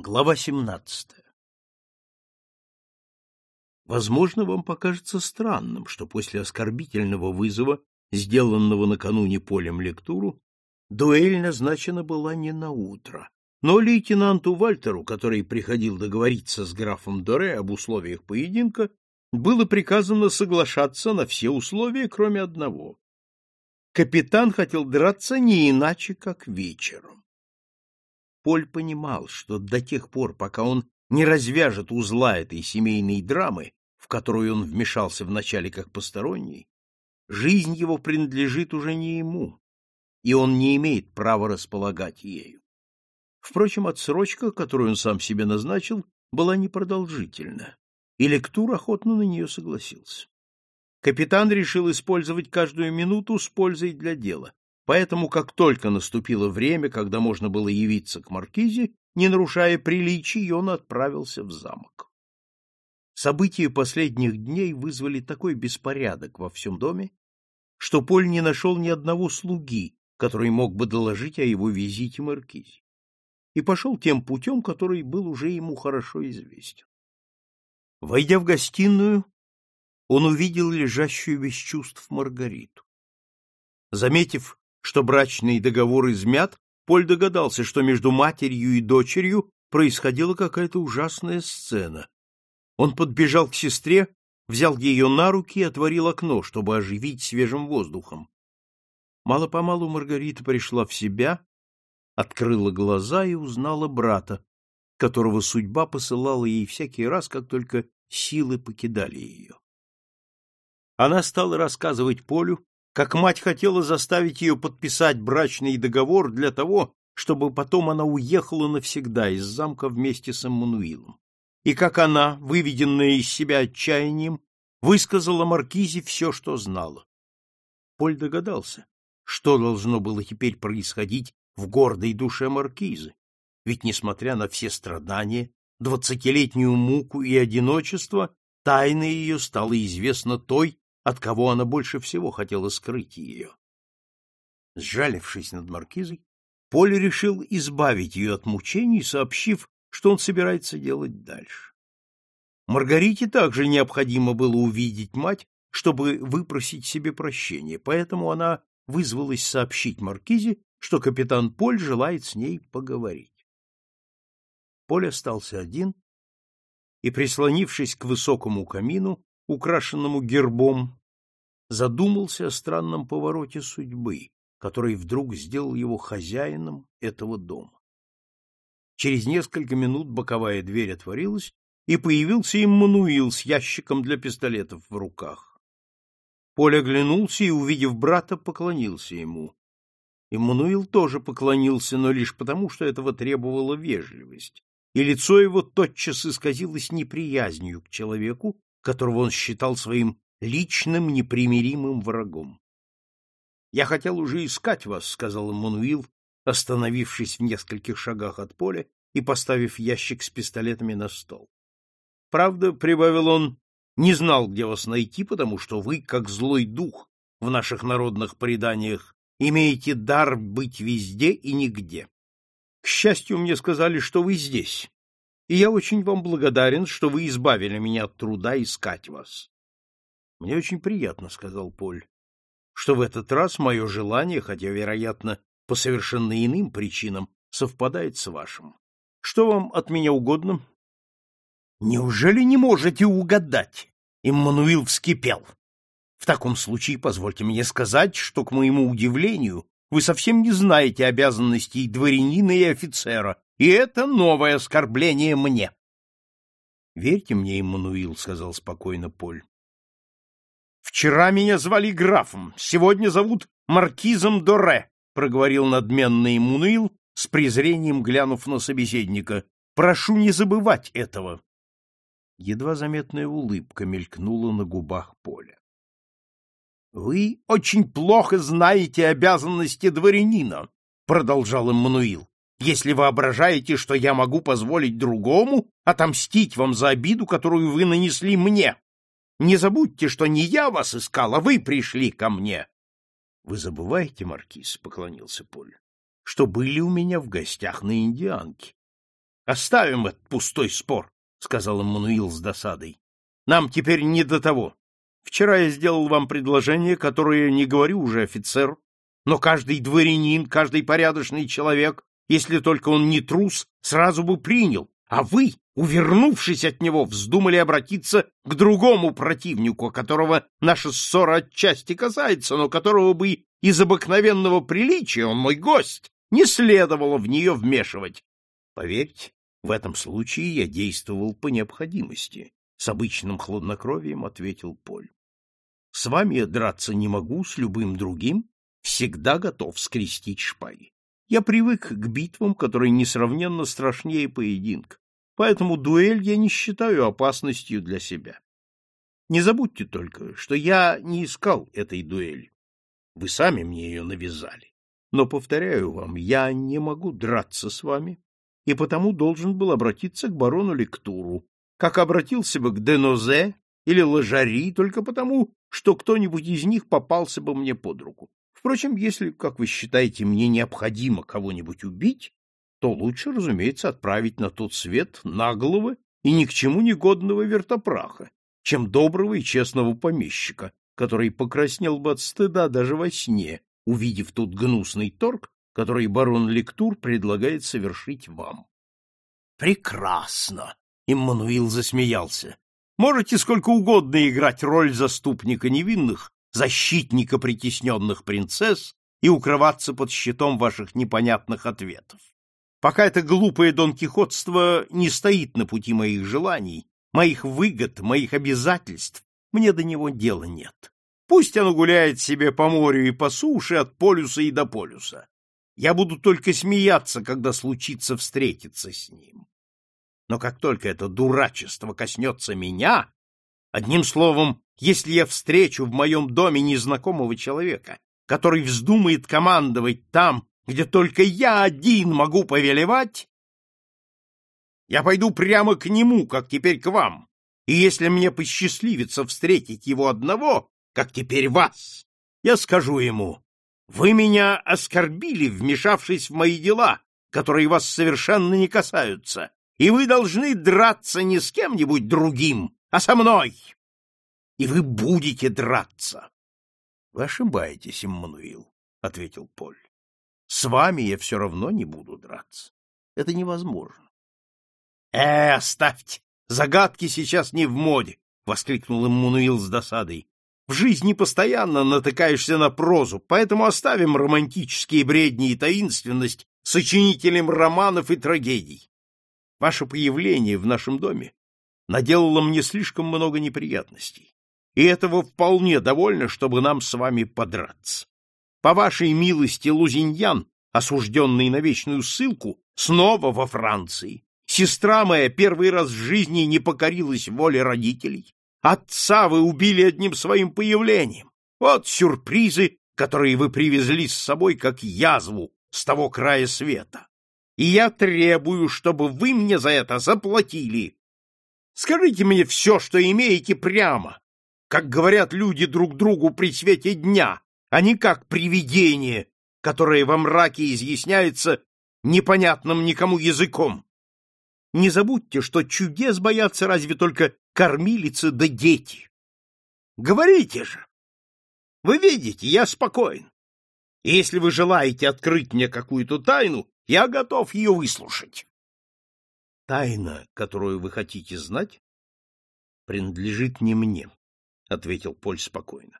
Глава 17. Возможно, вам покажется странным, что после оскорбительного вызова, сделанного накануне полем лектуру, дуэль назначена была не на утро. Но лейтенанту Вальтеру, который приходил договориться с графом Доре об условиях поединка, было приказано соглашаться на все условия, кроме одного. Капитан хотел драться не иначе, как вечером. Поль понимал, что до тех пор, пока он не развяжет узла этой семейной драмы, в которую он вмешался вначале как посторонний, жизнь его принадлежит уже не ему, и он не имеет права располагать ею. Впрочем, отсрочка, которую он сам себе назначил, была непродолжительна, и лектур охотно на нее согласился. Капитан решил использовать каждую минуту с пользой для дела, поэтому, как только наступило время, когда можно было явиться к маркизе, не нарушая приличий, он отправился в замок. События последних дней вызвали такой беспорядок во всем доме, что Поль не нашел ни одного слуги, который мог бы доложить о его визите маркизе, и пошел тем путем, который был уже ему хорошо известен. Войдя в гостиную, он увидел лежащую без чувств Маргариту. Заметив, что брачный договор измят, Поль догадался, что между матерью и дочерью происходила какая-то ужасная сцена. Он подбежал к сестре, взял ее на руки и отворил окно, чтобы оживить свежим воздухом. Мало-помалу Маргарита пришла в себя, открыла глаза и узнала брата, которого судьба посылала ей всякий раз, как только силы покидали ее. Она стала рассказывать Полю, как мать хотела заставить ее подписать брачный договор для того, чтобы потом она уехала навсегда из замка вместе с Эммануилом, и как она, выведенная из себя отчаянием, высказала Маркизе все, что знала. Поль догадался, что должно было теперь происходить в гордой душе Маркизы, ведь, несмотря на все страдания, двадцатилетнюю муку и одиночество, тайна ее стала известна той, от кого она больше всего хотела скрыть ее. Сжалившись над маркизой, Поль решил избавить ее от мучений, сообщив, что он собирается делать дальше. Маргарите также необходимо было увидеть мать, чтобы выпросить себе прощения, поэтому она вызвалась сообщить Маркизе, что капитан Поль желает с ней поговорить. Поль остался один и, прислонившись к высокому камину, украшенному гербом, задумался о странном повороте судьбы, который вдруг сделал его хозяином этого дома. Через несколько минут боковая дверь отворилась, и появился Иммануил с ящиком для пистолетов в руках. Поль оглянулся и, увидев брата, поклонился ему. Иммануил тоже поклонился, но лишь потому, что этого требовала вежливость, и лицо его тотчас исказилось неприязнью к человеку, которого он считал своим личным непримиримым врагом. — Я хотел уже искать вас, — сказал Мануил, остановившись в нескольких шагах от поля и поставив ящик с пистолетами на стол. — Правда, — прибавил он, — не знал, где вас найти, потому что вы, как злой дух в наших народных преданиях, имеете дар быть везде и нигде. К счастью, мне сказали, что вы здесь, и я очень вам благодарен, что вы избавили меня от труда искать вас. — Мне очень приятно, — сказал Поль, — что в этот раз мое желание, хотя, вероятно, по совершенно иным причинам, совпадает с вашим. Что вам от меня угодно? — Неужели не можете угадать? — Иммануил вскипел. — В таком случае позвольте мне сказать, что, к моему удивлению, вы совсем не знаете обязанностей дворянина и офицера, и это новое оскорбление мне. — Верьте мне, Иммануил, — сказал спокойно Поль. Вчера меня звали графом, сегодня зовут маркизом Доре, проговорил надменный Мунуил, с презрением глянув на собеседника. Прошу не забывать этого. Едва заметная улыбка мелькнула на губах Поля. Вы очень плохо знаете обязанности дворянина, продолжал Эммануил. Если воображаете, что я могу позволить другому отомстить вам за обиду, которую вы нанесли мне, не забудьте, что не я вас искал, а вы пришли ко мне. — Вы забываете, Маркиз, — поклонился Поль, — что были у меня в гостях на индианке. Оставим этот пустой спор, сказал Эммануил с досадой. Нам теперь не до того. Вчера я сделал вам предложение, которое не говорю уже офицеру, но каждый дворянин, каждый порядочный человек, если только он не трус, сразу бы принял, а вы, увернувшись от него, вздумали обратиться к другому противнику, которого наша ссора отчасти касается, но которого бы из обыкновенного приличия, он мой гость, не следовало в нее вмешивать. Поверьте, в этом случае я действовал по необходимости, с обычным хладнокровием ответил Поль. С вами я драться не могу, с любым другим всегда готов скрестить шпаги. Я привык к битвам, которые несравненно страшнее поединка, поэтому дуэль я не считаю опасностью для себя. Не забудьте только, что я не искал этой дуэли. Вы сами мне ее навязали. Но, повторяю вам, я не могу драться с вами, и потому должен был обратиться к барону Лектуру, как обратился бы к Денозе или Лажари, только потому, что кто-нибудь из них попался бы мне под руку. Впрочем, если, как вы считаете, мне необходимо кого-нибудь убить, то лучше, разумеется, отправить на тот свет наглого и ни к чему негодного вертопраха, чем доброго и честного помещика, который покраснел бы от стыда даже во сне, увидев тут гнусный торг, который барон Лектур предлагает совершить вам. Прекрасно, Иммануил засмеялся. Можете сколько угодно играть роль заступника невинных, защитника притесненных принцесс и укрываться под щитом ваших непонятных ответов. Пока это глупое донкихотство не стоит на пути моих желаний, моих выгод, моих обязательств, мне до него дела нет. Пусть оно гуляет себе по морю и по суше от полюса и до полюса. Я буду только смеяться, когда случится встретиться с ним. Но как только это дурачество коснется меня, одним словом, если я встречу в моем доме незнакомого человека, который вздумает командовать там, где только я один могу повелевать, я пойду прямо к нему, как теперь к вам, и если мне посчастливится встретить его одного, как теперь вас, я скажу ему, вы меня оскорбили, вмешавшись в мои дела, которые вас совершенно не касаются, и вы должны драться не с кем-нибудь другим, а со мной и вы будете драться. — Вы ошибаетесь, Иммануил, — ответил Поль. — С вами я все равно не буду драться. Это невозможно. — Э, оставьте! Загадки сейчас не в моде! — воскликнул Иммануил с досадой. — В жизни постоянно натыкаешься на прозу, поэтому оставим романтические бредни и таинственность сочинителям романов и трагедий. Ваше появление в нашем доме наделало мне слишком много неприятностей и этого вполне довольно, чтобы нам с вами подраться. По вашей милости Лузиньян, осужденный на вечную ссылку, снова во Франции. Сестра моя первый раз в жизни не покорилась воле родителей. Отца вы убили одним своим появлением. Вот сюрпризы, которые вы привезли с собой как язву с того края света. И я требую, чтобы вы мне за это заплатили. Скажите мне все, что имеете прямо, как говорят люди друг другу при свете дня, а не как привидение, которое во мраке изъясняется непонятным никому языком. Не забудьте, что чудес боятся разве только кормилицы да дети. Говорите же! Вы видите, я спокоен. Если вы желаете открыть мне какую-то тайну, я готов ее выслушать. Тайна, которую вы хотите знать, принадлежит не мне. — ответил Поль спокойно.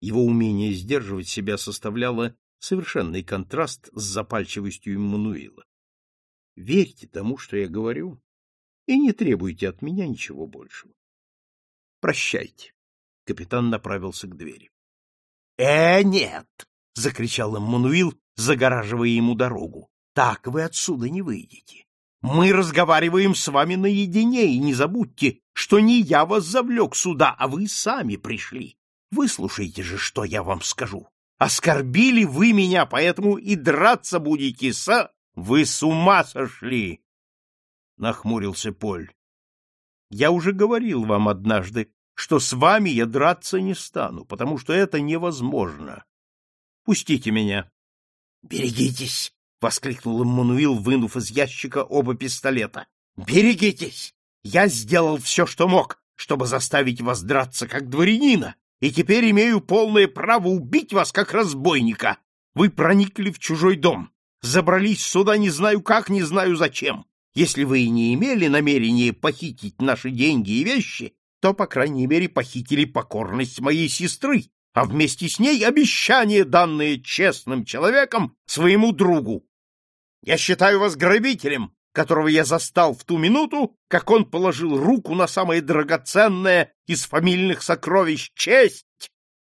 Его умение сдерживать себя составляло совершенный контраст с запальчивостью Иммануила. Верьте тому, что я говорю, и не требуйте от меня ничего большего. Прощайте. Капитан направился к двери. — Э, нет! — закричал Иммануил, загораживая ему дорогу. — Так вы отсюда не выйдете. Мы разговариваем с вами наедине, и не забудьте, что не я вас завлек сюда, а вы сами пришли. Выслушайте же, что я вам скажу. Оскорбили вы меня, поэтому и драться будете с... Вы с ума сошли! Нахмурился Поль. Я уже говорил вам однажды, что с вами я драться не стану, потому что это невозможно. Пустите меня. Берегитесь, — воскликнул Эммануил, вынув из ящика оба пистолета. «Берегитесь! Я сделал все, что мог, чтобы заставить вас драться как дворянина, и теперь имею полное право убить вас как разбойника. Вы проникли в чужой дом, забрались сюда не знаю как, не знаю зачем. Если вы и не имели намерения похитить наши деньги и вещи, то, по крайней мере, похитили покорность моей сестры, а вместе с ней обещание, данное честным человеком своему другу. Я считаю вас грабителем, которого я застал в ту минуту, как он положил руку на самое драгоценное из фамильных сокровищ — честь.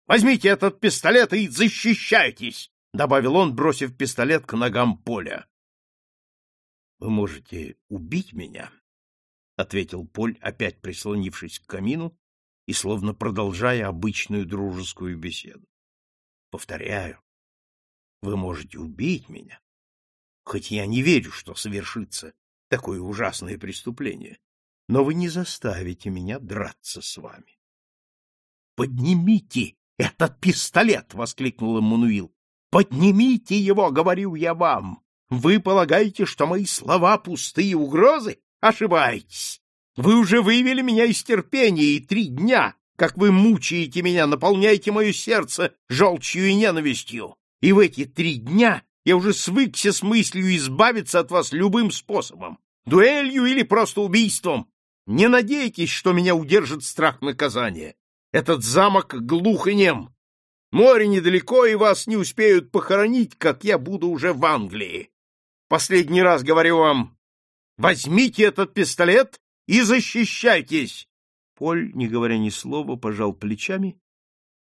Возьмите этот пистолет и защищайтесь, — добавил он, бросив пистолет к ногам Поля. — Вы можете убить меня, — ответил Поль, опять прислонившись к камину и словно продолжая обычную дружескую беседу. — Повторяю, вы можете убить меня, хоть я не верю, что совершится такое ужасное преступление, но вы не заставите меня драться с вами. — Поднимите этот пистолет! — воскликнул Эммануил. — Поднимите его, говорю я вам! Вы полагаете, что мои слова — пустые угрозы? Ошибаетесь! Вы уже вывели меня из терпения, и три дня, как вы мучаете меня, наполняете мое сердце желчью и ненавистью. И в эти три дня я уже свыкся с мыслью избавиться от вас любым способом, дуэлью или просто убийством. Не надейтесь, что меня удержит страх наказания. Этот замок глух и нем. Море недалеко, и вас не успеют похоронить, как я буду уже в Англии. Последний раз говорю вам, возьмите этот пистолет и защищайтесь. Поль, не говоря ни слова, пожал плечами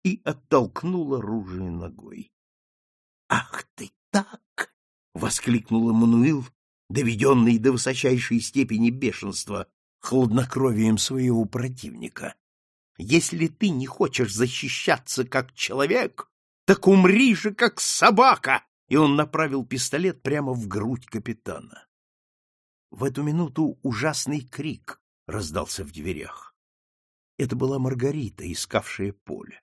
и оттолкнул оружие ногой. — Ах так! — воскликнул Эммануил, доведенный до высочайшей степени бешенства хладнокровием своего противника. — Если ты не хочешь защищаться как человек, так умри же как собака! И он направил пистолет прямо в грудь капитана. В эту минуту ужасный крик раздался в дверях. Это была Маргарита, искавшая поле.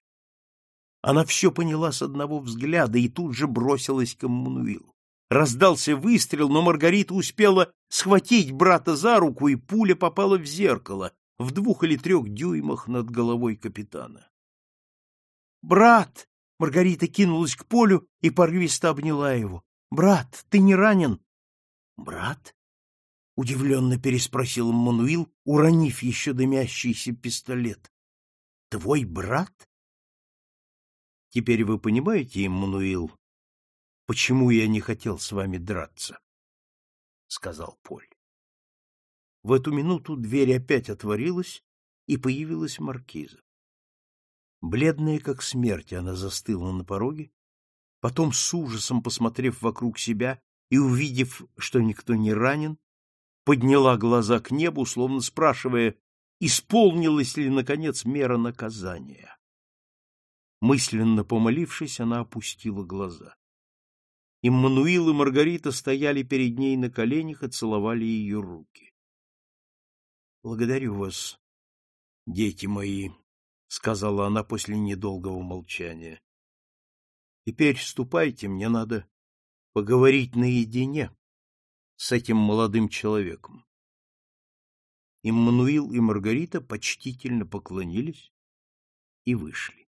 Она все поняла с одного взгляда и тут же бросилась к Эммануилу. Раздался выстрел, но Маргарита успела схватить брата за руку, и пуля попала в зеркало в двух или трех дюймах над головой капитана. «Брат!» — Маргарита кинулась к полю и порывисто обняла его. «Брат, ты не ранен?» «Брат?» — удивленно переспросил Мануил, уронив еще дымящийся пистолет. «Твой брат?» Теперь вы понимаете, Иммануил, почему я не хотел с вами драться? — сказал Поль. В эту минуту дверь опять отворилась, и появилась маркиза. Бледная, как смерть, она застыла на пороге, потом, с ужасом посмотрев вокруг себя и увидев, что никто не ранен, подняла глаза к небу, словно спрашивая, исполнилась ли, наконец, мера наказания. Мысленно помолившись, она опустила глаза. Иммануил и Маргарита стояли перед ней на коленях и целовали ее руки. — Благодарю вас, дети мои, — сказала она после недолгого молчания. — Теперь ступайте, мне надо поговорить наедине с этим молодым человеком. Иммануил и Маргарита почтительно поклонились и вышли.